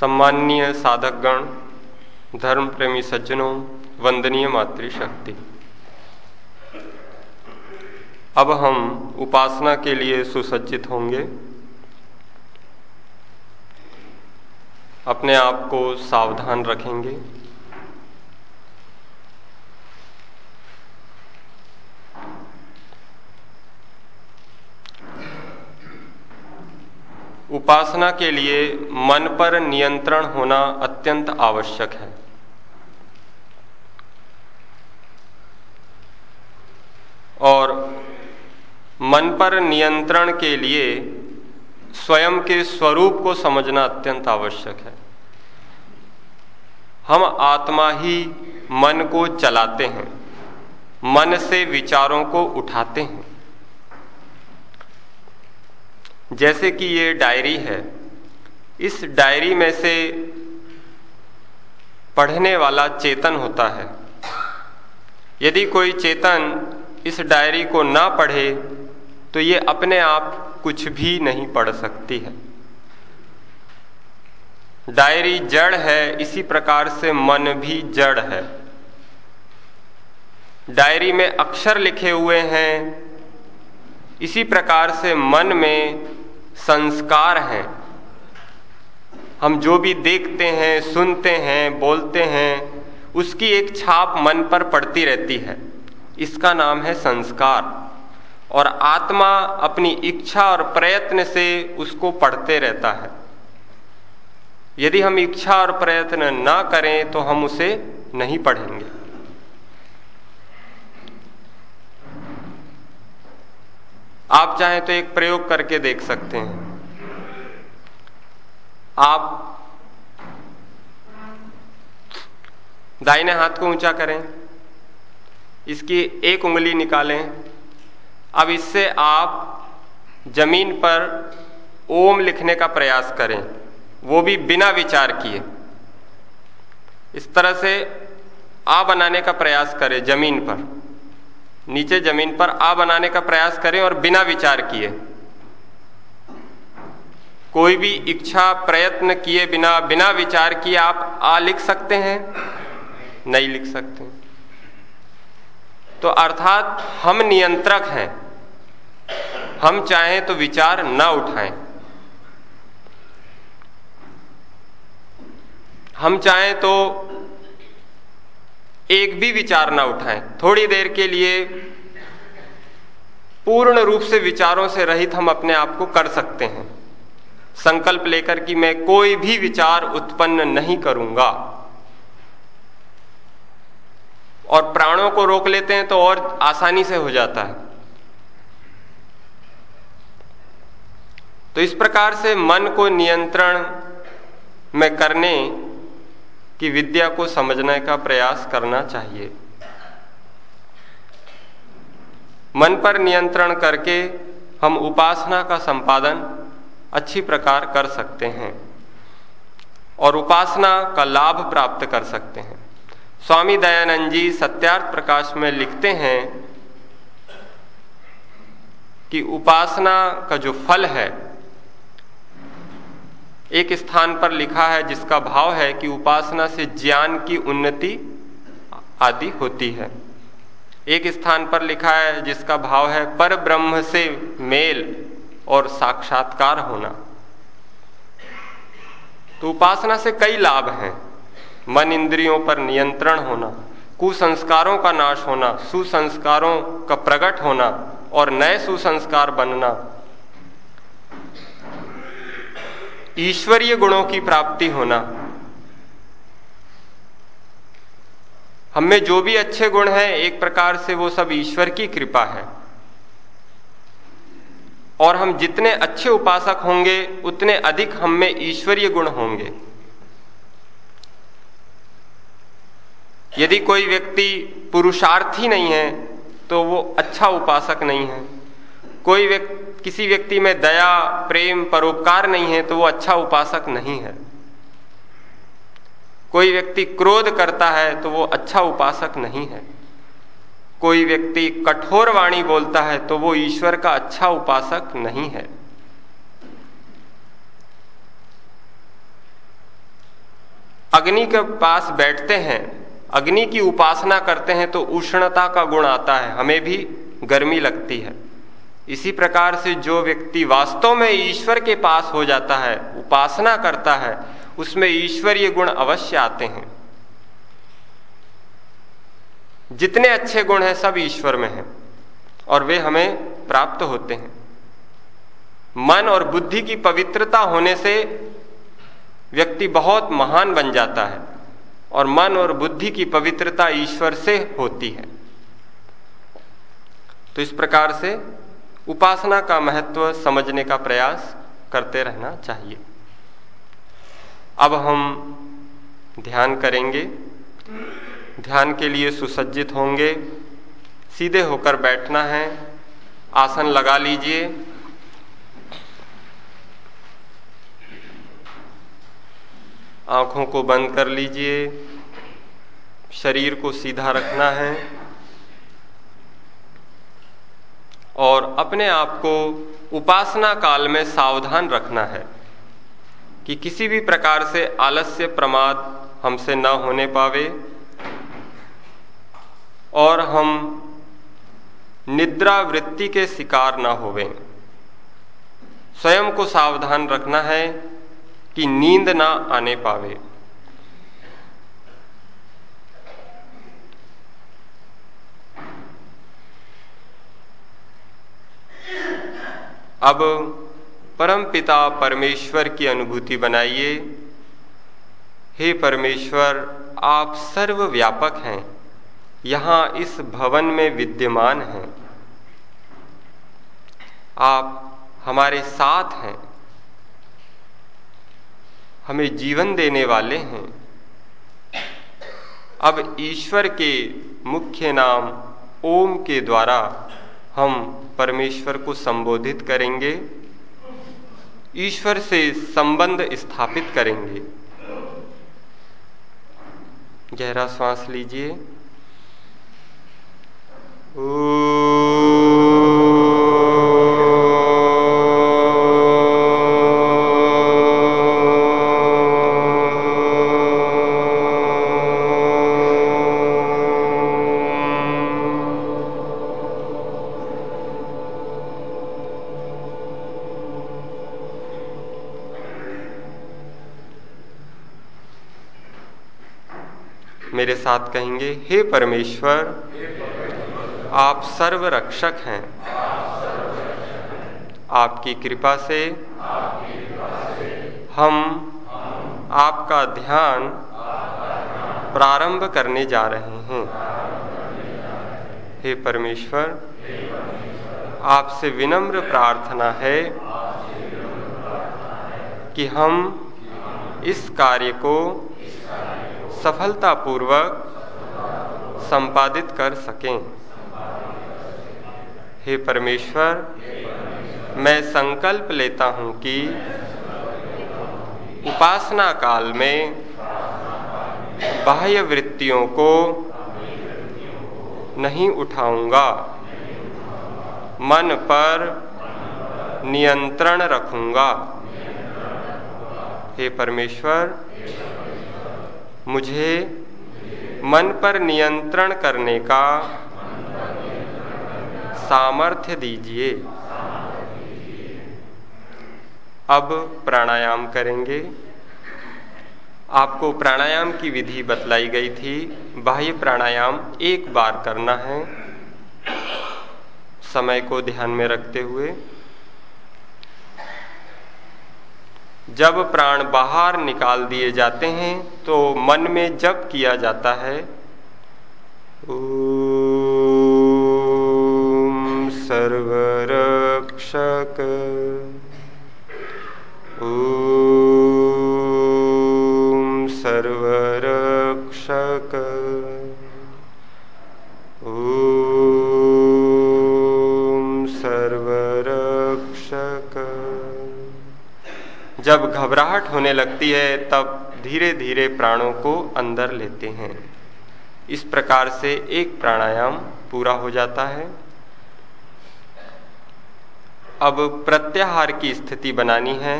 सम्माननीय साधकगण धर्म प्रेमी सज्जनों, वंदनीय मातृशक्ति। अब हम उपासना के लिए सुसज्जित होंगे। अपने आप को सावधान रखेंगे। उपासना के लिए मन पर नियंत्रण होना अत्यंत आवश्यक है। और मन पर नियंत्रण के लिए स्वयं के स्वरूप को समझना अत्यंत आवश्यक है। हम आत्मा ही मन को चलाते हैं, मन से विचारों को उठाते हैं। जैसे कि ये डायरी है, इस डायरी में से पढ़ने वाला चेतन होता है। यदि कोई चेतन इस डायरी को ना पढ़े तो ये अपने आप कुछ भी नहीं पढ़ सकती है। डायरी जड़ है, इसी प्रकार से मन भी जड़ है। डायरी में अक्षर लिखे हुए हैं, इसी प्रकार से मन में संस्कार हैं। हम जो भी देखते हैं, सुनते हैं, बोलते हैं, उसकी एक छाप मन पर पड़ती रहती है। इसका नाम है संस्कार। और आत्मा अपनी इच्छा और प्रयत्न से उसको पढ़ते रहता है। यदि हम इच्छा और प्रयत्न ना करें तो हम उसे नहीं पढ़ेंगे। आप चाहें तो एक प्रयोग करके देख सकते हैं। आप दाहिने हाथ को ऊँचा करें, इसकी एक उंगली निकालें। अब इससे आप ज़मीन पर ओम लिखने का प्रयास करें, वो भी बिना विचार किए। इस तरह से आ बनाने का प्रयास करें ज़मीन पर। नीचे ज़मीन पर आ बनाने का प्रयास करें और बिना विचार किए। कोई भी इच्छा, प्रयत्न किए बिना बिना विचार किए आप आ लिख सकते हैं, नहीं लिख सकते तो अर्थात हम नियंत्रक हैं। हम चाहें तो विचार ना उठाएँ। हम चाहें तो एक भी विचार ना उठाएँ। थोड़ी देर के लिए पूर्ण रूप से विचारों से रहित हम अपने आप को कर सकते हैं। संकल्प लेकर कि मैं कोई भी विचार उत्पन्न नहीं करूँगा। और प्राणों को रोक लेते हैं तो और आसानी से हो जाता है। तो इस प्रकार से मन को नियंत्रण में करने की विद्या को समझने का प्रयास करना चाहिए। मन पर नियंत्रण करके हम उपासना का संपादन अच्छी प्रकार कर सकते हैं और उपासना का लाभ प्राप्त कर सकते हैं। स्वामी दयानंद जी सत्यार्थ प्रकाश में लिखते हैं कि उपासना का जो फल है एक स्थान पर लिखा है, जिसका भाव है कि उपासना से ज्ञान की उन्नति आदि होती है। एक स्थान पर लिखा है, जिसका भाव है पर ब्रह्म से मेल और साक्षात्कार होना। तो उपासना से कई लाभ हैं। मन इंद्रियों पर नियंत्रण होना, कुसंस्कारों का नाश होना, सुसंस्कारों का प्रकट होना और नए सुसंस्कार बनना। ईश्वरीय गुणों की प्राप्ति होना। हमें जो भी अच्छे गुण हैं, एक प्रकार से वो सब ईश्वर की कृपा है। और हम जितने अच्छे उपासक होंगे, उतने अधिक हम में ईश्वरीय गुण होंगे। यदि कोई व्यक्ति पुरुषार्थी नहीं है तो वो अच्छा उपासक नहीं है। कोई व्यक्ति किसी व्यक्ति में दया, प्रेम, परोपकार नहीं है तो वो अच्छा उपासक नहीं है। कोई व्यक्ति क्रोध करता है तो वो अच्छा उपासक नहीं है। कोई व्यक्ति कठोर वाणी बोलता है तो वो ईश्वर का अच्छा उपासक नहीं है। अग्नि के पास बैठते हैं, अग्नि की उपासना करते हैं तो उष्णता का गुण आता है, हमें भी गर्मी लगती है। इसी प्रकार से जो व्यक्ति वास्तव में ईश्वर के पास हो जाता है, उपासना करता है, उसमें ईश्वरीय गुण अवश्य आते हैं। जितने अच्छे गुण हैं, सब ईश्वर में हैं और वे हमें प्राप्त होते हैं। मन और बुद्धि की पवित्रता होने से व्यक्ति बहुत महान बन जाता है और मन और बुद्धि की पवित्रता ईश्वर से होती है। तो इस प्रकार से उपासना का महत्व समझने का प्रयास करते रहना चाहिए। अब हम ध्यान करेंगे। ध्यान के लिए सुसज्जित होंगे। सीधे होकर बैठना है। आसन लगा लीजिए। आँखों को बंद कर लीजिए। शरीर को सीधा रखना है। और अपने आप को उपासना काल में सावधान रखना है कि किसी भी प्रकार से आलस्य प्रमाद हमसे न होने पावे और हम निद्रा वृत्ति के शिकार न होवें। स्वयं को सावधान रखना है कि नींद ना आने पावे। अब परम पिता परमेश्वर की अनुभूति बनाइए। हे परमेश्वर, आप सर्वव्यापक हैं। यहाँ इस भवन में विद्यमान हैं। आप हमारे साथ हैं। हमें जीवन देने वाले हैं। अब ईश्वर के मुख्य नाम ओम के द्वारा हम परमेश्वर को संबोधित करेंगे ईश्वर से संबंध स्थापित करेंगे। गहरा श्वास लीजिए। मेरे साथ कहेंगे, हे परमेश्वर, आप सर्व रक्षक हैं। आपकी कृपा से हम आपका ध्यान प्रारंभ करने जा रहे हैं। हे परमेश्वर, आपसे विनम्र प्रार्थना है कि हम इस कार्य को सफलतापूर्वक संपादित कर सकें। हे परमेश्वर, मैं संकल्प लेता हूँ कि उपासना काल में बाह्य वृत्तियों को नहीं उठाऊँगा। मन पर नियंत्रण रखूँगा। हे परमेश्वर मुझे मन पर नियंत्रण करने का सामर्थ्य दीजिए। अब प्राणायाम करेंगे। आपको प्राणायाम की विधि बतलाई गई थी। बाह्य प्राणायाम एक बार करना है। समय को ध्यान में रखते हुए जब प्राण बाहर निकाल दिए जाते हैं तो मन में जब किया जाता है। ओम सर्वरक्षक। सर्वरक्षक जब घबराहट होने लगती है, तब धीरे धीरे प्राणों को अंदर लेते हैं। इस प्रकार से एक प्राणायाम पूरा हो जाता है। अब प्रत्याहार की स्थिति बनानी है।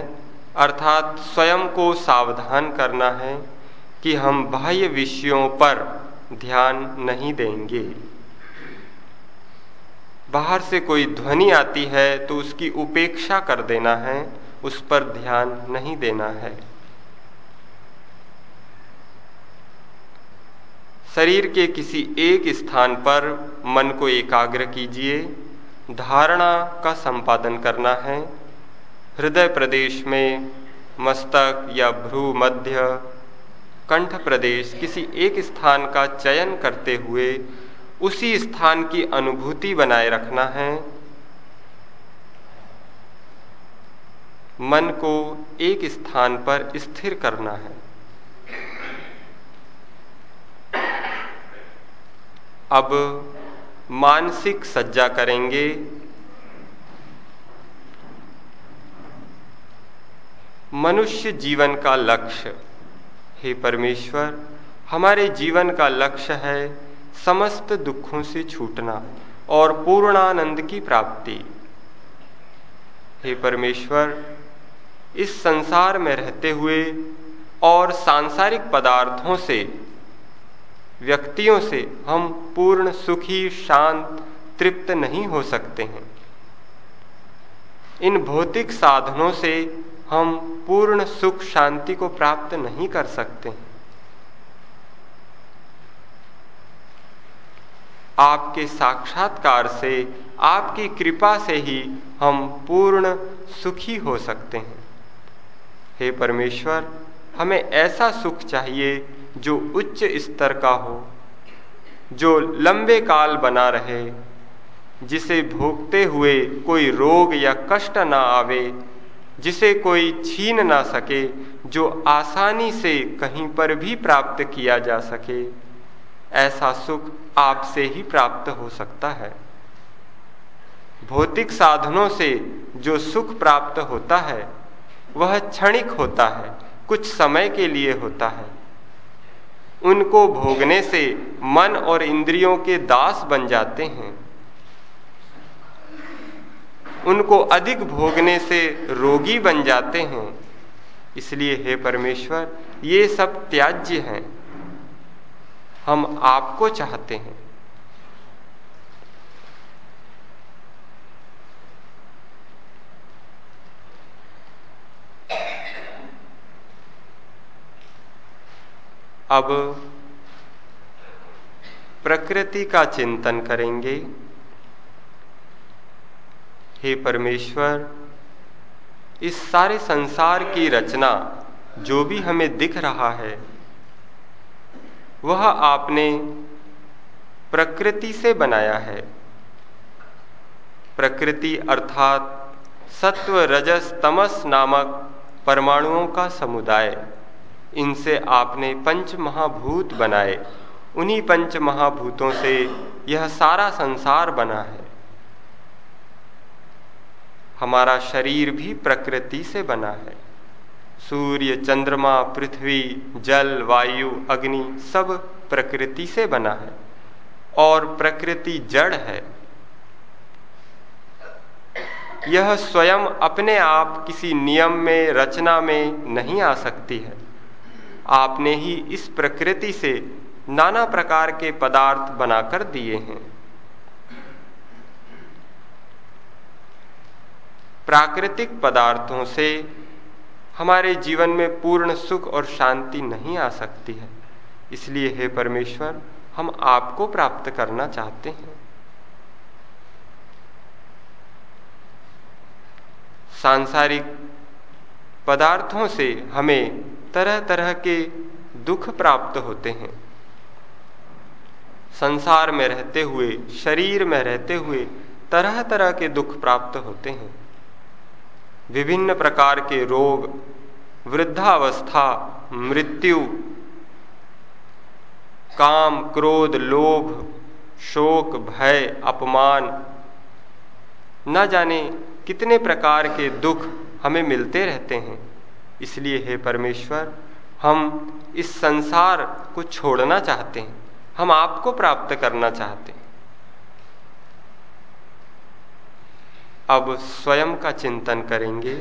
अर्थात स्वयं को सावधान करना है कि हम बाह्य विषयों पर ध्यान नहीं देंगे। बाहर से कोई ध्वनि आती है तो उसकी उपेक्षा कर देना है। उस पर ध्यान नहीं देना है। शरीर के किसी एक स्थान पर मन को एकाग्र कीजिए। धारणा का संपादन करना है। हृदय प्रदेश में मस्तक या भ्रू मध्य, कंठ प्रदेश किसी एक स्थान का चयन करते हुए उसी स्थान की अनुभूति बनाए रखना है। मन को एक स्थान पर स्थिर करना है। अब मानसिक सज्जा करेंगे। मनुष्य जीवन का लक्ष्य। हे परमेश्वर, हमारे जीवन का लक्ष्य है समस्त दुखों से छूटना और पूर्णानंद की प्राप्ति। हे परमेश्वर इस संसार में रहते हुए और सांसारिक पदार्थों से, व्यक्तियों से हम पूर्ण सुखी, शांत, तृप्त नहीं हो सकते हैं। इन भौतिक साधनों से हम पूर्ण सुख, शांति को प्राप्त नहीं कर सकते हैं। आपके साक्षात्कार से, आपकी कृपा से ही हम पूर्ण सुखी हो सकते हैं। हे परमेश्वर, हमें ऐसा सुख चाहिए जो उच्च स्तर का हो, जो लंबे काल बना रहे, जिसे भोगते हुए कोई रोग या कष्ट ना आवे, जिसे कोई छीन ना सके, जो आसानी से कहीं पर भी प्राप्त किया जा सके। ऐसा सुख आपसे ही प्राप्त हो सकता है। भौतिक साधनों से जो सुख प्राप्त होता है वह क्षणिक होता है, कुछ समय के लिए होता है। उनको भोगने से मन और इंद्रियों के दास बन जाते हैं। उनको अधिक भोगने से रोगी बन जाते हैं। इसलिए हे परमेश्वर, ये सब त्याज्य हैं। हम आपको चाहते हैं। अब प्रकृति का चिंतन करेंगे। हे परमेश्वर, इस सारे संसार की रचना, जो भी हमें दिख रहा है, वह आपने प्रकृति से बनाया है। प्रकृति अर्थात सत्व रजस तमस नामक परमाणुओं का समुदाय। इनसे आपने पंच महाभूत बनाए। उन्हीं पंच महाभूतों से यह सारा संसार बना है। हमारा शरीर भी प्रकृति से बना है। सूर्य, चंद्रमा, पृथ्वी, जल, वायु, अग्नि सब प्रकृति से बना है और प्रकृति जड़ है। यह स्वयं अपने आप किसी नियम में, रचना में नहीं आ सकती है। आपने ही इस प्रकृति से नाना प्रकार के पदार्थ बनाकर दिए हैं। प्राकृतिक पदार्थों से हमारे जीवन में पूर्ण सुख और शांति नहीं आ सकती है। इसलिए हे परमेश्वर, हम आपको प्राप्त करना चाहते हैं। सांसारिक पदार्थों से हमें तरह तरह के दुख प्राप्त होते हैं। संसार में रहते हुए, शरीर में रहते हुए तरह तरह के दुख प्राप्त होते हैं। विभिन्न प्रकार के रोग, वृद्धावस्था, मृत्यु, काम, क्रोध, लोभ, शोक, भय, अपमान, न जाने कितने प्रकार के दुख हमें मिलते रहते हैं। इसलिए हे परमेश्वर, हम इस संसार को छोड़ना चाहते हैं। हम आपको प्राप्त करना चाहते हैं। अब स्वयं का चिंतन करेंगे।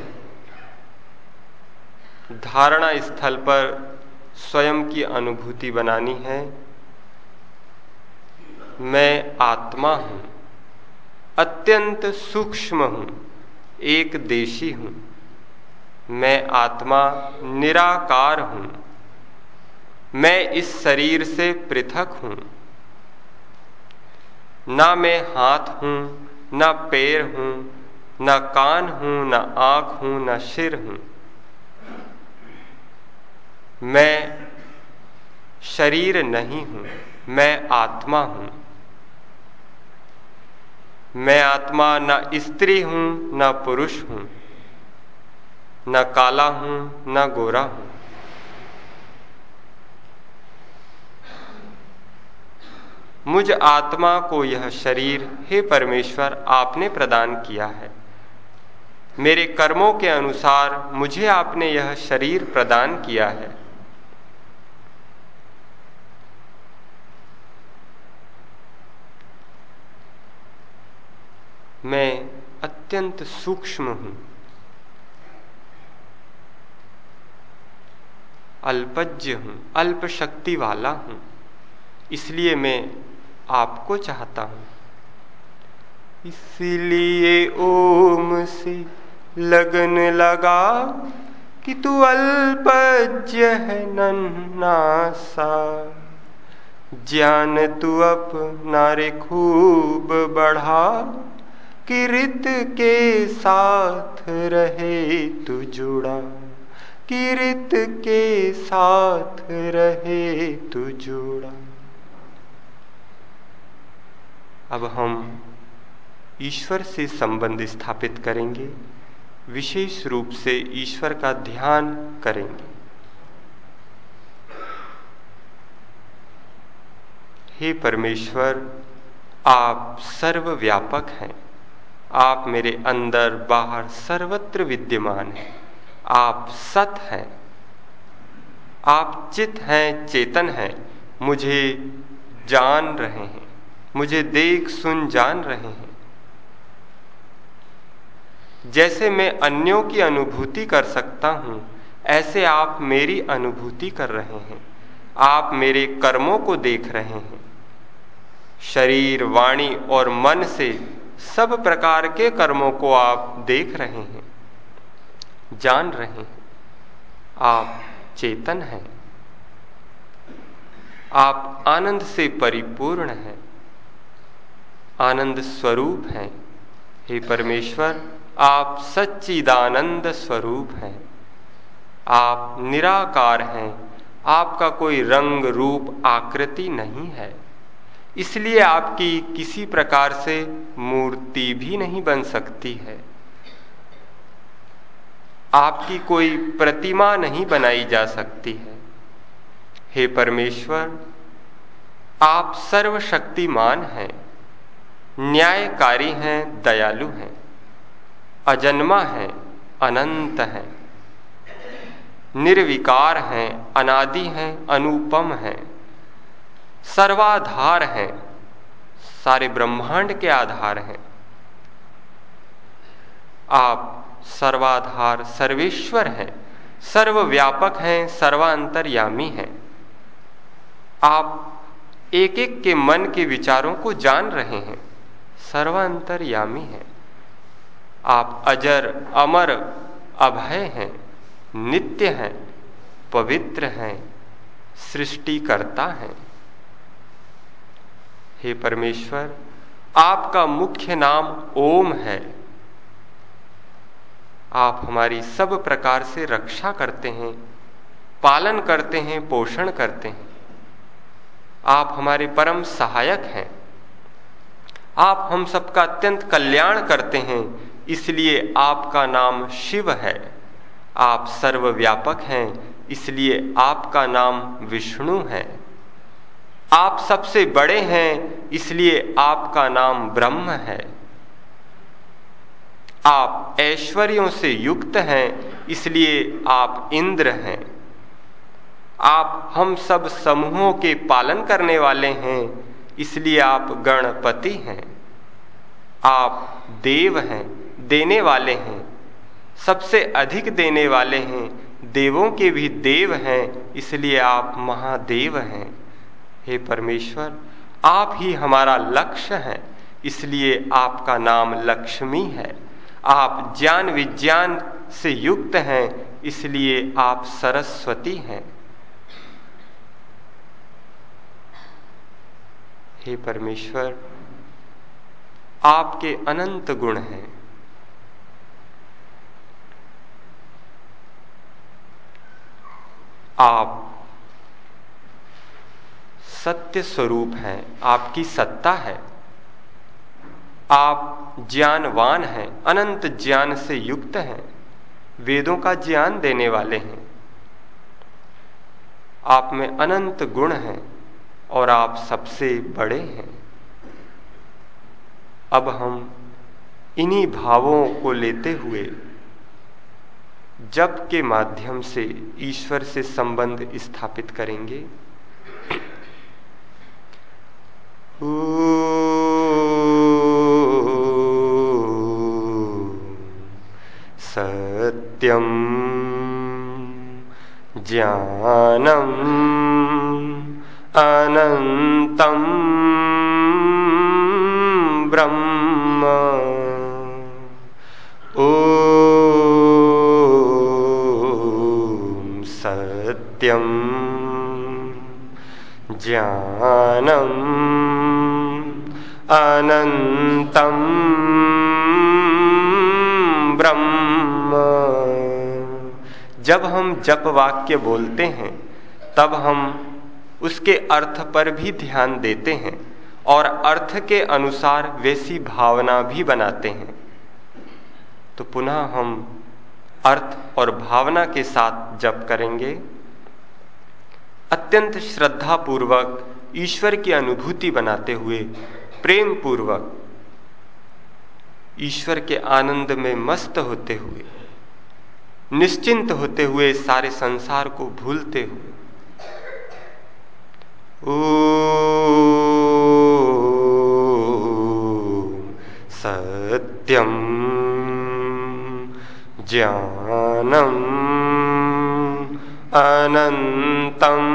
धारणा स्थल पर स्वयं की अनुभूति बनानी है। मैं आत्मा हूँ, अत्यंत सूक्ष्म हूँ। एक देशी हूँ। मैं आत्मा निराकार हूँ। मैं इस शरीर से पृथक हूँ। ना मैं हाथ हूँ, ना पैर हूँ, ना कान हूँ, ना आँख हूँ, ना सिर हूँ। मैं शरीर नहीं हूँ, मैं आत्मा हूँ। मैं आत्मा न स्त्री हूँ, न पुरुष हूँ, न काला हूँ, न गोरा हूँ। मुझ आत्मा को यह शरीर, हे परमेश्वर, आपने प्रदान किया है। मेरे कर्मों के अनुसार मुझे आपने यह शरीर प्रदान किया है। मैं अत्यंत सूक्ष्म हूँ। अल्पज्य हूँ अल्प शक्ति वाला हूँ, इसलिए मैं आपको चाहता हूँ। इसलिए ओम से लगन लगा कि तू अल्पज्य है नन्ना सा। ज्ञान तू अपना रे खूब बढ़ा। किरित के साथ रहे तू जुड़ा। किरित के साथ रहे तू जुड़ा। अब हम ईश्वर से संबंध स्थापित करेंगे, विशेष रूप से ईश्वर का ध्यान करेंगे। हे परमेश्वर, आप सर्वव्यापक हैं। आप मेरे अंदर बाहर सर्वत्र विद्यमान हैं। आप सत हैं। आप चित हैं, चेतन हैं। मुझे जान रहे हैं। मुझे देख, सुन, जान रहे हैं। जैसे मैं अन्यों की अनुभूति कर सकता हूँ, ऐसे आप मेरी अनुभूति कर रहे हैं। आप मेरे कर्मों को देख रहे हैं। शरीर, वाणी और मन से सब प्रकार के कर्मों को आप देख रहे हैं, जान रहे हैं, आप चेतन हैं। आप आनंद से परिपूर्ण हैं, आनंद स्वरूप हैं। हे परमेश्वर, आप सच्चिदानंद स्वरूप हैं। आप निराकार हैं, आपका कोई रंग रूप आकृति नहीं है। इसलिए आपकी किसी प्रकार से मूर्ति भी नहीं बन सकती है। आपकी कोई प्रतिमा नहीं बनाई जा सकती है। हे परमेश्वर, आप सर्वशक्तिमान हैं, न्यायकारी हैं, दयालु हैं, अजन्मा हैं, अनंत हैं, निर्विकार हैं, अनादि हैं, अनुपम हैं। सर्वाधार हैं। सारे ब्रह्मांड के आधार हैं। आप सर्वाधार, सर्वेश्वर हैं। सर्वव्यापक हैं, सर्वांतर्यामी हैं। आप एक एक के मन के विचारों को जान रहे हैं। सर्वांतर्यामी हैं। आप अजर, अमर, अभय हैं। नित्य हैं, पवित्र हैं, सृष्टिकर्ता हैं। हे परमेश्वर, आपका मुख्य नाम ओम है। आप हमारी सब प्रकार से रक्षा करते हैं, पालन करते हैं, पोषण करते हैं। आप हमारे परम सहायक हैं। आप हम सबका अत्यंत कल्याण करते हैं, इसलिए आपका नाम शिव है। आप सर्वव्यापक हैं, इसलिए आपका नाम विष्णु है। आप सबसे बड़े हैं, इसलिए आपका नाम ब्रह्म है। आप ऐश्वर्यों से युक्त हैं, इसलिए आप इंद्र हैं। आप हम सब समूहों के पालन करने वाले हैं, इसलिए आप गणपति हैं। आप देव हैं, देने वाले हैं। सबसे अधिक देने वाले हैं, देवों के भी देव हैं, इसलिए आप महादेव हैं। हे परमेश्वर, आप ही हमारा लक्ष्य हैं, इसलिए आपका नाम लक्ष्मी है। आप ज्ञान विज्ञान से युक्त हैं, इसलिए आप सरस्वती हैं। हे परमेश्वर, आपके अनंत गुण हैं। आप सत्य स्वरूप हैं, आपकी सत्ता है। आप ज्ञानवान हैं, अनंत ज्ञान से युक्त हैं, वेदों का ज्ञान देने वाले हैं। आप में अनंत गुण हैं और आप सबसे बड़े हैं। अब हम इन्हीं भावों को लेते हुए जप के माध्यम से ईश्वर से संबंध स्थापित करेंगे। सत्यम ज्ञानम अनंतम ब्रह्म ओ सत्यम ज्ञानम अनंतम ब्रह्म। जब हम जप वाक्य बोलते हैं, तब हम उसके अर्थ पर भी ध्यान देते हैं और अर्थ के अनुसार वैसी भावना भी बनाते हैं। तो पुनः हम अर्थ और भावना के साथ जप करेंगे। अत्यंत श्रद्धा पूर्वक ईश्वर की अनुभूति बनाते हुए प्रेम पूर्वक ईश्वर के आनंद में मस्त होते हुए, निश्चिंत होते हुए सारे संसार को भूलते हुए, ओ सत्यम ज्ञानम अनंतम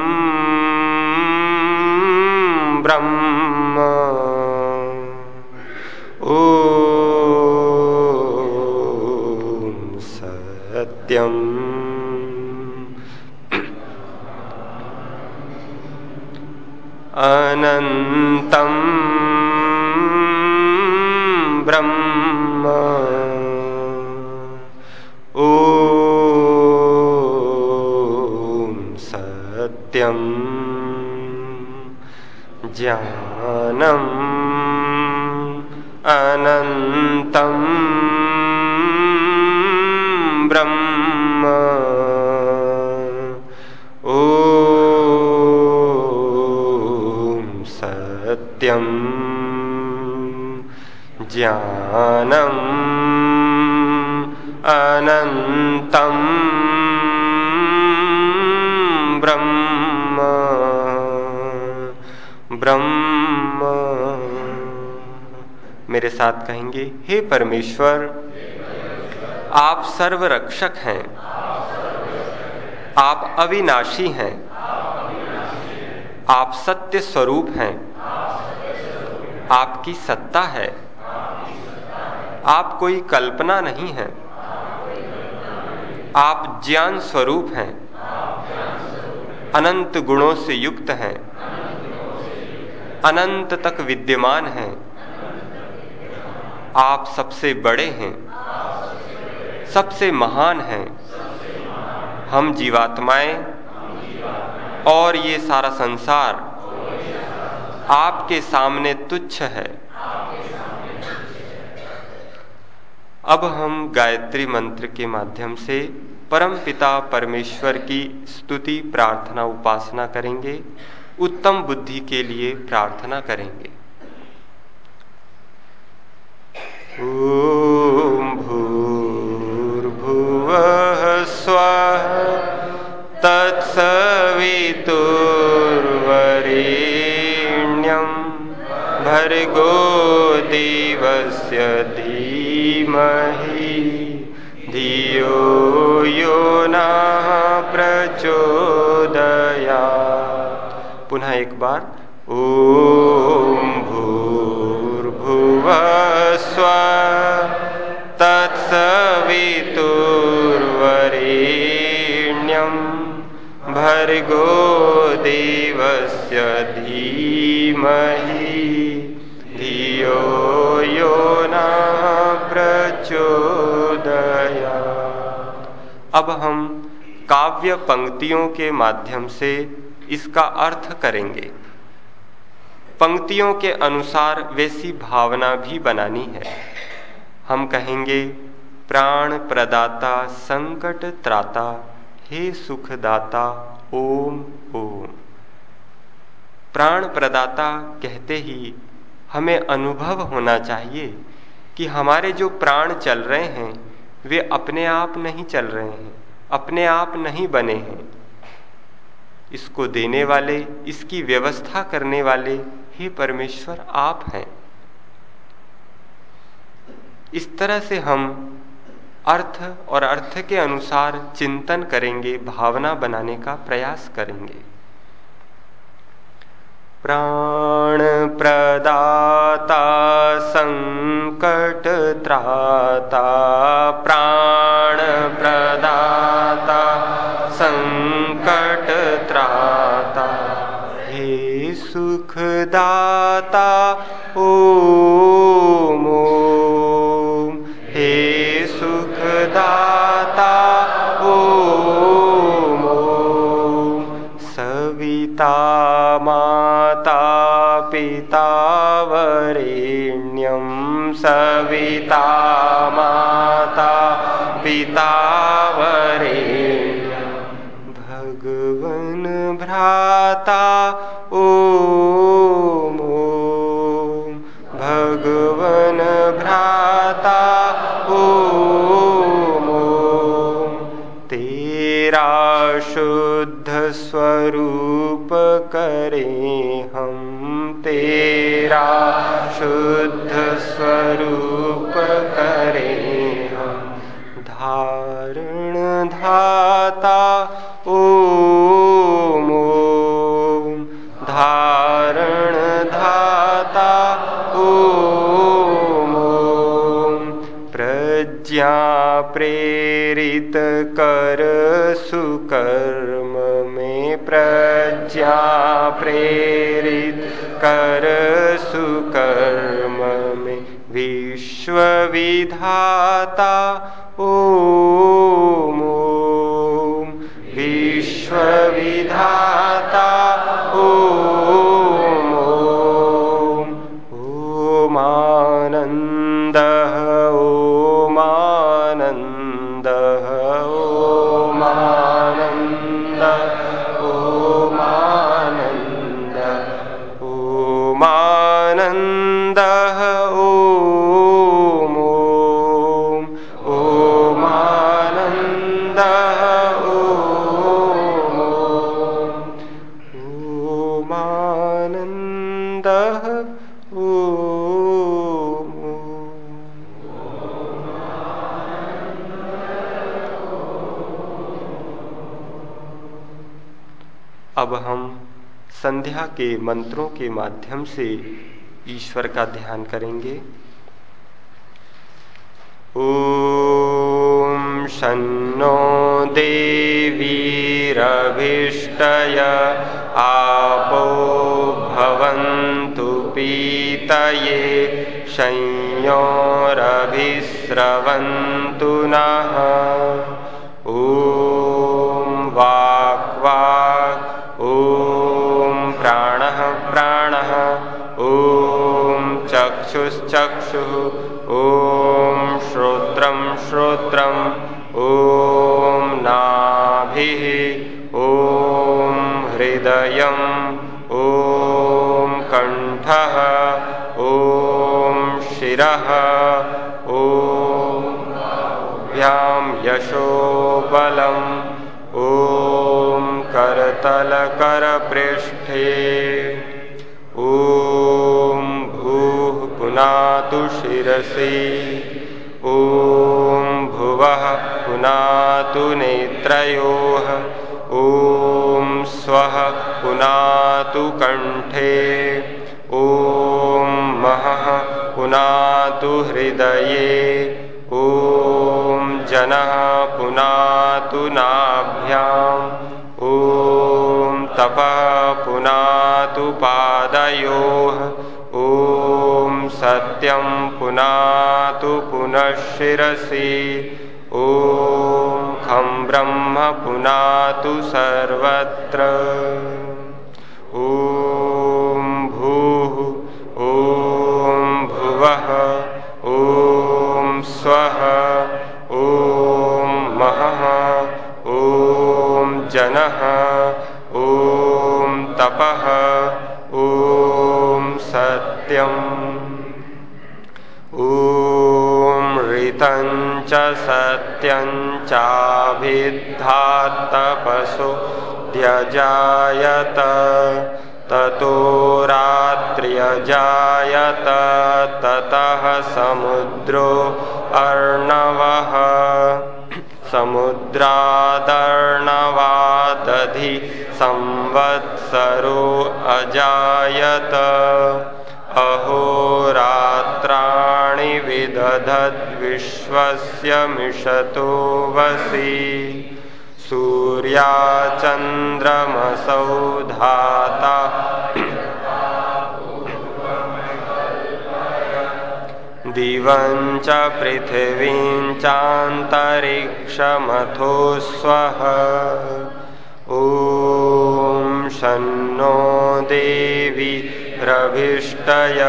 ब्रह्म। ओ सत्यम। ब्रह्म। ॐ सत्यं ज्ञानम् अनन्तं ब्रह्म। सत्यम ज्ञानम अनंतम ब्रह्म। ब्रह्म मेरे साथ कहेंगे, हे परमेश्वर, आप सर्वरक्षक हैं। आप अविनाशी हैं। आप सत्य स्वरूप हैं। आपकी सत्ता है। आप कोई कल्पना नहीं है। आप ज्ञान स्वरूप हैं। अनंत गुणों से युक्त हैं। अनंत तक विद्यमान हैं। आप सबसे बड़े हैं। सबसे महान हैं। हम जीवात्माएँ। और ये सारा संसार आपके सामने तुच्छ है। अब हम गायत्री मंत्र के माध्यम से परम पिता परमेश्वर की स्तुति, प्रार्थना, उपासना करेंगे। उत्तम बुद्धि के लिए प्रार्थना करेंगे। ॐ भूर्भुवः स्वः तत्सवितुर्वरेण्यं भर्गो देवस्य धीमहि। धियो यो न प्रचोदया पुनः एक बार ओ स्व तत्सवितुर्वरेण्यं भर्गो देवस्य धीमहि। धियो यो न प्रचोदया अब हम काव्य पंक्तियों के माध्यम से इसका अर्थ करेंगे। पंक्तियों के अनुसार वैसी भावना भी बनानी है। हम कहेंगे, प्राण प्रदाता संकट त्राता, हे सुखदाता, ओम ओम। प्राण प्रदाता कहते ही हमें अनुभव होना चाहिए कि हमारे जो प्राण चल रहे हैं, वे अपने आप नहीं चल रहे हैं, अपने आप नहीं बने हैं। इसको देने वाले, इसकी व्यवस्था करने वाले ही परमेश्वर आप हैं। इस तरह से हम अर्थ और अर्थ के अनुसार चिंतन करेंगे, भावना बनाने का प्रयास करेंगे। प्राण प्रदाता, संकट त्राता, प्राण दाता ॐ हे सुखदाता। ॐ सविता माता पिता वरेण्यं सविता। शुद्ध स्वरूप करें हम तेरा शुद्ध स्वरूप करें हम धारण धाता प्रज्ञा प्रेरित कर सुकर्म में प्रज्ञा प्रेरित कर सुकर्म में विश्व विधाता ओ के मंत्रों के माध्यम से ईश्वर का ध्यान करेंगे। ओ ॐ शन्नो देवीरभिष्टय आपो भवन्तु पीतये संयोरभिस्रवन्तु नः। ॐ वाक् करतलकरपृष्ठे ॐ भूः पुनातु शिरसि। ॐ भुवः पुनातु नेत्रयोः। ॐ स्वः ॐ महः पुनातु हृदये। जनः पुनातु नाभ्याम्। ॐ तपः पुनातु पादयोः। ॐ सत्यं पुनातु पुनः शिरसि ॐ खं ब्रह्म पुनातु सर्वत्र च सत्यं चाभिद्धात्तपसो ध्यजायत ततो रात्र्यजायत ततः समुद्रो अर्णवः। समुद्रादर्णवादधि संवत्सरो अजायत। अहोरात्राणि विदधद्विश्वस्य मिषतो वसि। सूर्याचन्द्रमसौ धाता। दिवं च पृथिवीं चान्तरिक्षमथो स्वः ॐ देवी रभिष्टय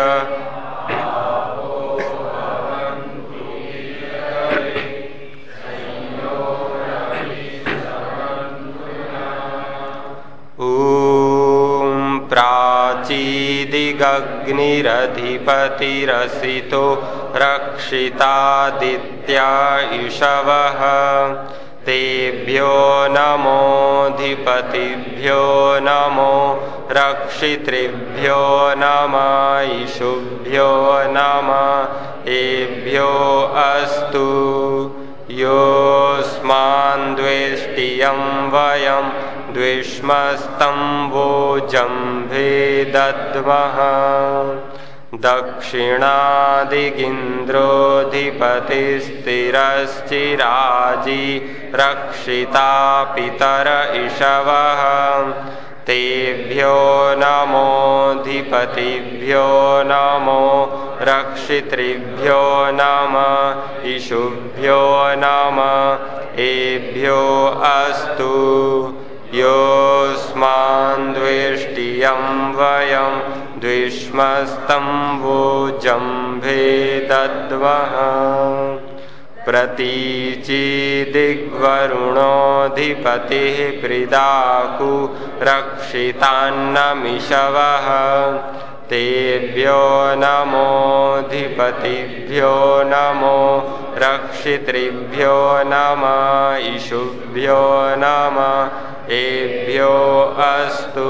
प्राचीदिगग्निरधिपतिरसितो रक्षितादित्या इषवः तेभ्यो नमोऽधिपतिभ्यो नमो रक्षितृभ्यो नम ईशुभ्यो नम। एभ्यो अस्तु। योऽस्मान् द्वेष्टियं वयं द्विष्मस्तं वोजम्भे दद्मः दक्षिणादिगिन्द्रोऽधिपतिस्थिरश्चिराजी रक्षिता पितर इषवः। तेभ्यो नमोऽधिपतिभ्यो नमो रक्षितृभ्यो नम इषुभ्यो नम एभ्यो अस्तु योऽस्मान्द्वेष्टियं वयं द्विष्मस्तं वोजम्भे दद्वः प्रतीचीदिवरु॑णोऽधिपतिः पृदाहु रक्षितान्नमिषवः। तेभ्यो नमोऽधिपतिभ्यो नमो रक्षितृभ्यो नम इषुभ्यो नम एभ्यो अस्तु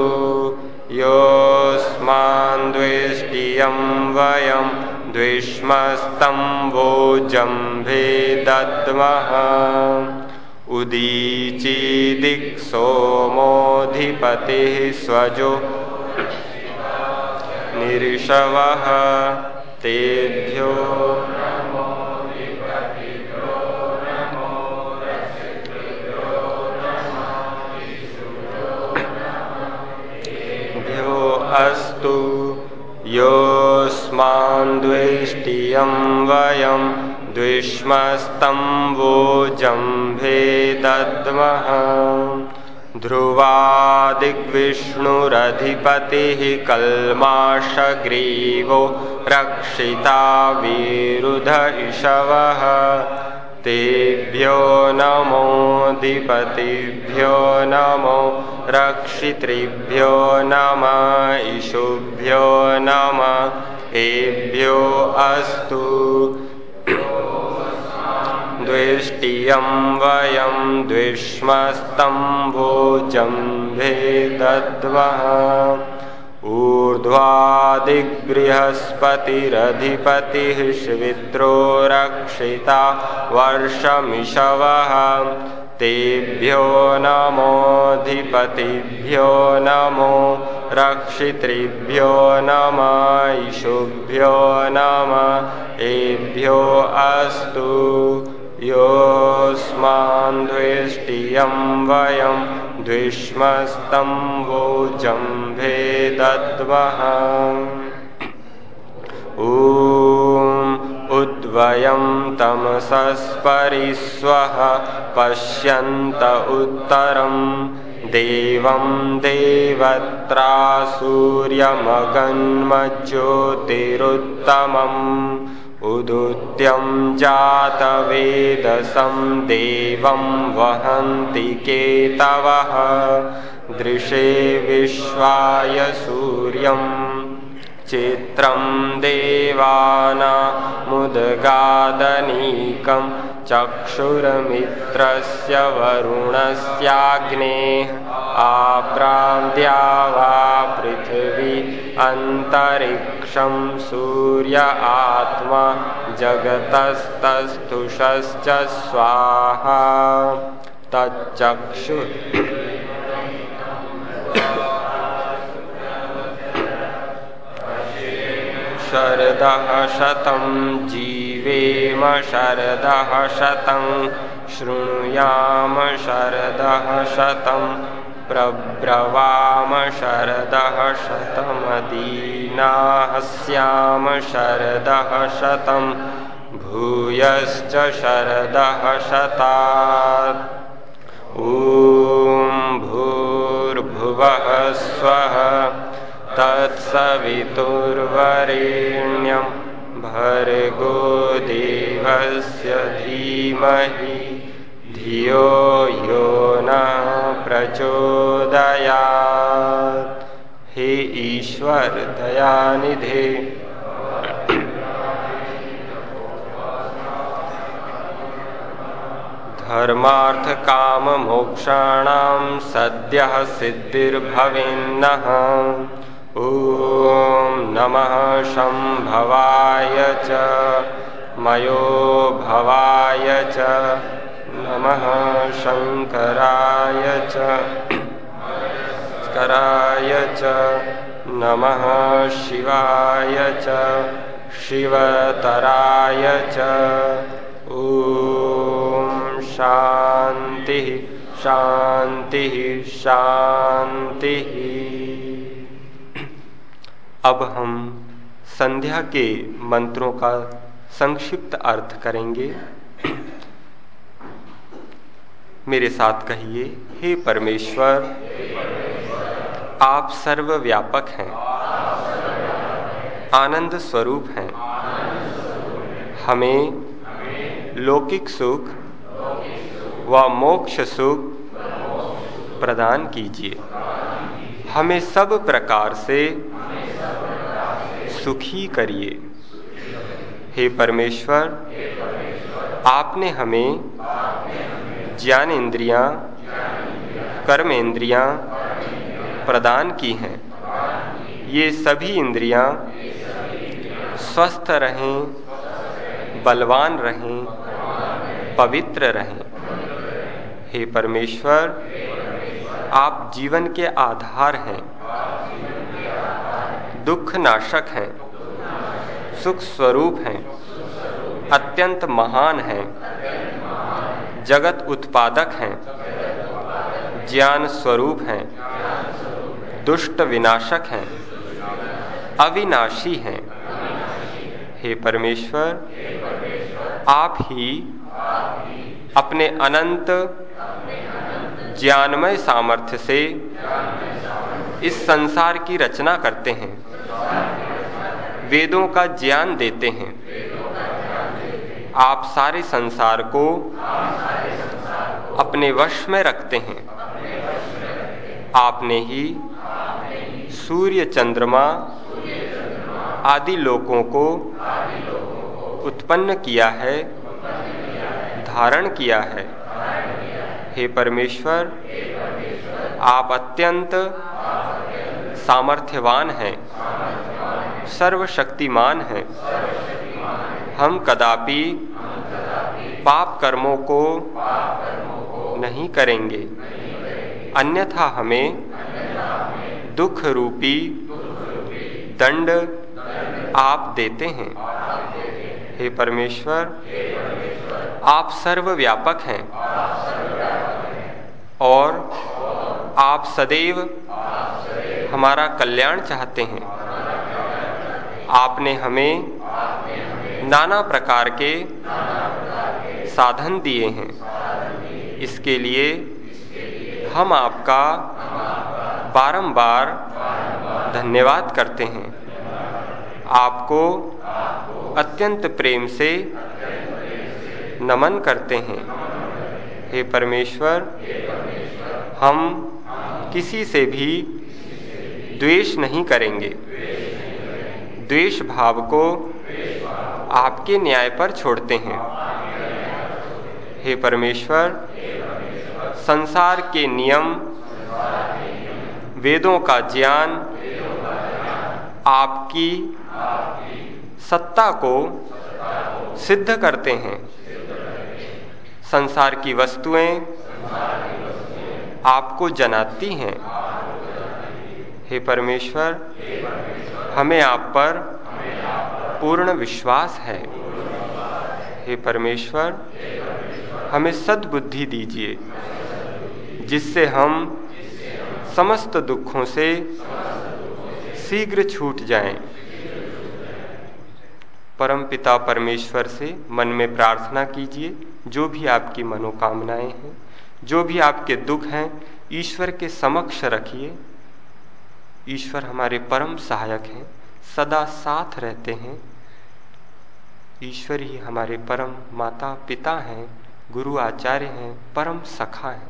योऽस्मान् द्वेष्टियं वयं द्विष्मस्तं वोजम्भे दद्मः उदीचीदिक्सोमोऽधिपतिः स्वजो निऋषवः तेभ्यो भ्यो अस्तु योऽस्मान्द्वेष्टियं वयं द्विष्मस्तं वोजम्भे दद्मः ध्रुवादिग्विष्णुरधिपतिः कल्माषग्रीवो रक्षिता विरुध इषवः। तेभ्यो नमोऽधिपतिभ्यो नमो रक्षितृभ्यो नम इषुभ्यो नम। एभ्यो अस्तु द्वेष्टियं वयं द्विष्मस्तं भोजम्भे दद्मः ऊर्ध्वादिगृहस्पतिरधिपतिः श्वित्रो रक्षिता वर्षमिषवः। तेभ्यो नमोऽधिपतिभ्यो नमो रक्षितृभ्यो नम ईशुभ्यो नम एभ्यो अस्तु योऽस्मान् द्वेष्टियं वयं द्विष्मस्तं वोचं भेदद्वः। उद्वयं तमसस्परिस्वः पश्यन्त उत्तरं। देवं देवत्रा सूर्यमगन्मज्योतिरुत्तमम् उदुत्यं जातवेदसं देवं वहन्ति केतवः दृशे विश्वाय सूर्यम् चित्रं देवानामुद्गादनीकं चक्षुरमित्रस्य वरुणस्याग्नेः आप्राद्या वा पृथिवी अन्तरिक्षं सूर्य आत्मा जगतस्तस्थुषश्च स्वाहा। तच्चक्षु शरदः शतं जीवेम शरदः शतं शृणुयाम शरदः शतं प्रब्रवाम शरदः शतमदीनाः स्याम शरदः शतं भूयश्च शरदः शतात्। ॐ भूर्भुवः स्वः तत्सवितुर्वरेण्यं भर्गो देवस्य धीमहि धियो यो न प्रचोदयात्। हे ईश्वर दयानिधे। धर्मार्थकाममोक्षाणां सद्यः सिद्धिर्भवेन्नः ॐ नमः शम्भवाय च मयो भवाय च नमः शङ्कराय च कराय च नमः शिवाय शिवतराय च ॐ शान्तिः अब हम संध्या के मंत्रों का संक्षिप्त अर्थ करेंगे। मेरे साथ कहिए, हे परमेश्वर, आप सर्वव्यापक हैं, आनंद स्वरूप हैं। हमें लौकिक सुख व मोक्ष सुख प्रदान कीजिए। हमें सब प्रकार से सुखी करिए। हे परमेश्वर आपने हमें ज्ञान इंद्रियाँ, कर्म इंद्रियाँ प्रदान की हैं। ये सभी इंद्रियाँ स्वस्थ रहें बलवान रहें पवित्र रहें। हे परमेश्वर आप जीवन के आधार हैं। दुख नाशक हैं सुख स्वरूप हैं, अत्यंत महान हैं, जगत उत्पादक हैं, ज्ञान स्वरूप हैं, दुष्ट विनाशक हैं, अविनाशी हैं। हे परमेश्वर, आप ही अपने अनंत ज्ञानमय सामर्थ्य से इस संसार की रचना करते हैं। वेदों का ज्ञान देते हैं। आप सारे संसार को अपने वश में रखते हैं। आपने ही सूर्य चंद्रमा आदि लोकों को उत्पन्न किया है, धारण किया है। हे परमेश्वर, आप अत्यंत सामर्थ्यवान हैं। सर्वशक्तिमान हैं। हम कदापि पाप कर्मों को नहीं करेंगे। अन्यथा हमें दुख रूपी दंड आप देते हैं। हे परमेश्वर, आप सर्वव्यापक हैं और आप सदैव हमारा कल्याण चाहते हैं। आपने हमें नाना प्रकार के साधन दिए हैं। इसके लिए हम आपका बारंबार धन्यवाद करते हैं। आपको अत्यंत प्रेम से नमन करते हैं। हे परमेश्वर, हम किसी से भी द्वेष नहीं करेंगे। द्वेष भाव को आपके न्याय पर छोड़ते हैं। हे परमेश्वर, संसार के नियम, वेदों का ज्ञान, आपकी सत्ता को सिद्ध करते हैं। संसार की वस्तुएँ आपको जनाती हैं। हे परमेश्वर हमें आप पर पूर्ण विश्वास है हे परमेश्वर, हमें सद्बुद्धि दीजिए, जिससे हम समस्त दुखों से शीघ्र छूट जाएँ। परम पिता परमेश्वर से मन में प्रार्थना कीजिए, जो भी आपकी मनोकामनाएँ हैं, जो भी आपके दुख हैं, ईश्वर के समक्ष रखिए ईश्वर हमारे परम सहायक हैं, सदा साथ रहते हैं। ईश्वर ही हमारे परम माता पिता हैं, गुरु आचार्य हैं, परम सखा हैं।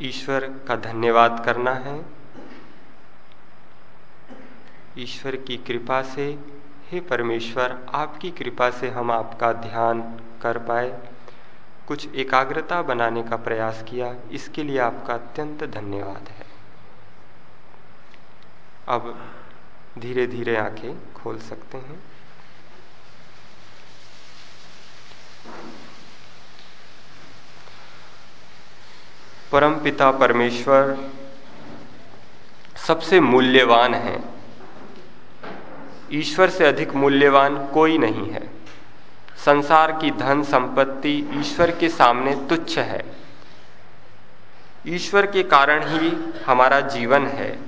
ईश्वर का धन्यवाद करना है। ईश्वर की कृपा से, हे परमेश्वर, आपकी कृपा से हम आपका ध्यान कर पाए। कुछ एकाग्रता बनाने का प्रयास किया, इसके लिए आपका अत्यंत धन्यवाद है। अब धीरे धीरे आँखें खोल सकते हैं। परम पिता परमेश्वर, सबसे मूल्यवान है। ईश्वर से अधिक मूल्यवान कोई नहीं है। संसार की धन संपत्ति ईश्वर के सामने तुच्छ है। ईश्वर के कारण ही हमारा जीवन है।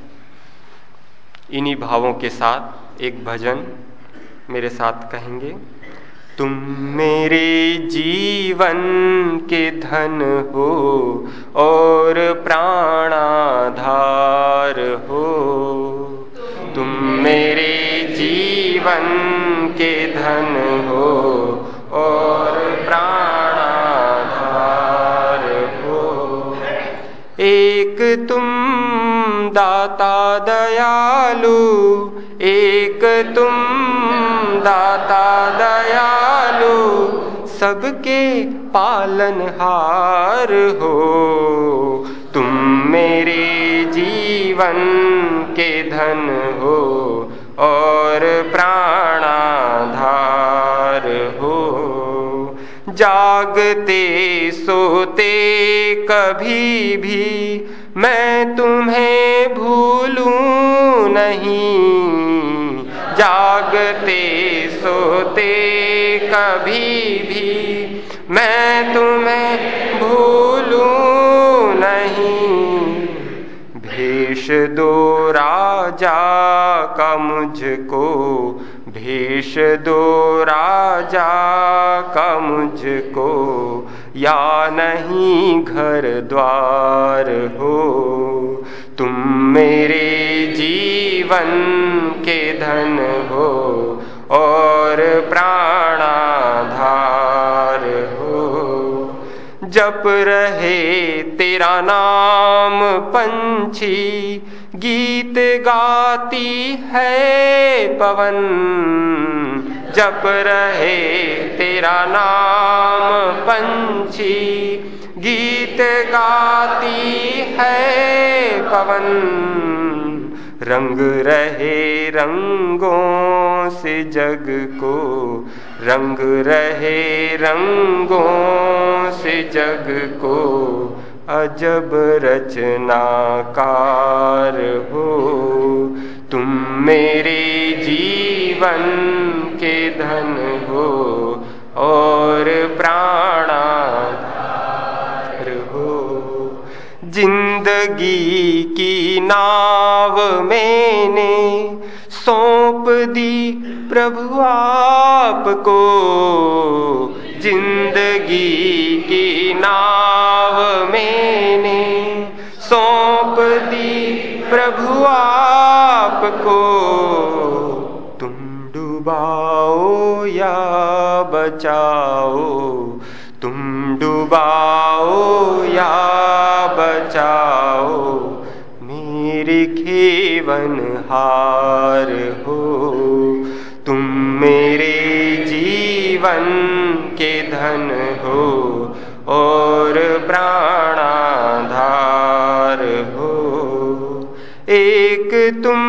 इन्हीं भावों के साथ एक भजन मेरे साथ कहेंगे। तुम मेरे जीवन के धन हो और प्राणाधार हो। तुम मेरे जीवन के धन हो। और प्राणाधार हो। एक तुम दाता दयालु, एक तुम दाता दयालु, सबके पालनहार हो। तुम मेरे जीवन के धन हो और प्राणाधार जागते सोते कभी भी मैं तुम्हें भूलूं नहीं। जागते सोते कभी भी मैं तुम्हें भूलूं नहीं। भेष दो राजा का मुझको भेष दो राजा का मुझको या नहीं घर द्वार हो। तुम मेरे जीवन के धन हो और प्राणाधार हो। जप रहे तेरा नाम पंछी गीत गाती है पवन। जप रहे तेरा नाम पंछी। गीत गाती है पवन। रंग रहे रंगों से जग को। रंग रहे रंगों से जग को। अजब रचनाकार हो। तुम मेरे जीवन के धन हो और प्राणाधार हो। ज़िंदगी की नाव मैंने सौंप दी प्रभु आपको। ज़िंदगी की नाव मैंने सौंप दी प्रभु आपको। तुम डुबाओ या बचाओ? तुम डुबाओ या बचाओ? मेरी खेवन हार हो। तुम मेरे जीवन के धन हो। और प्राणाधार हो। एक तुम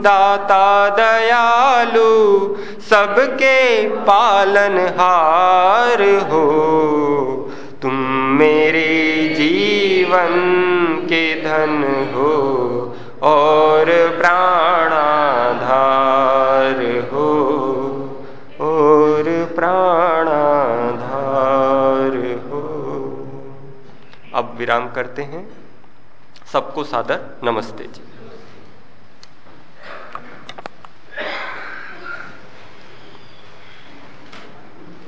दाता दयालु, सबके पालनहार हो। तुम मेरे जीवन के धन हो और प्राणाधार विराम करते हैं। सबको सादर नमस्ते जी।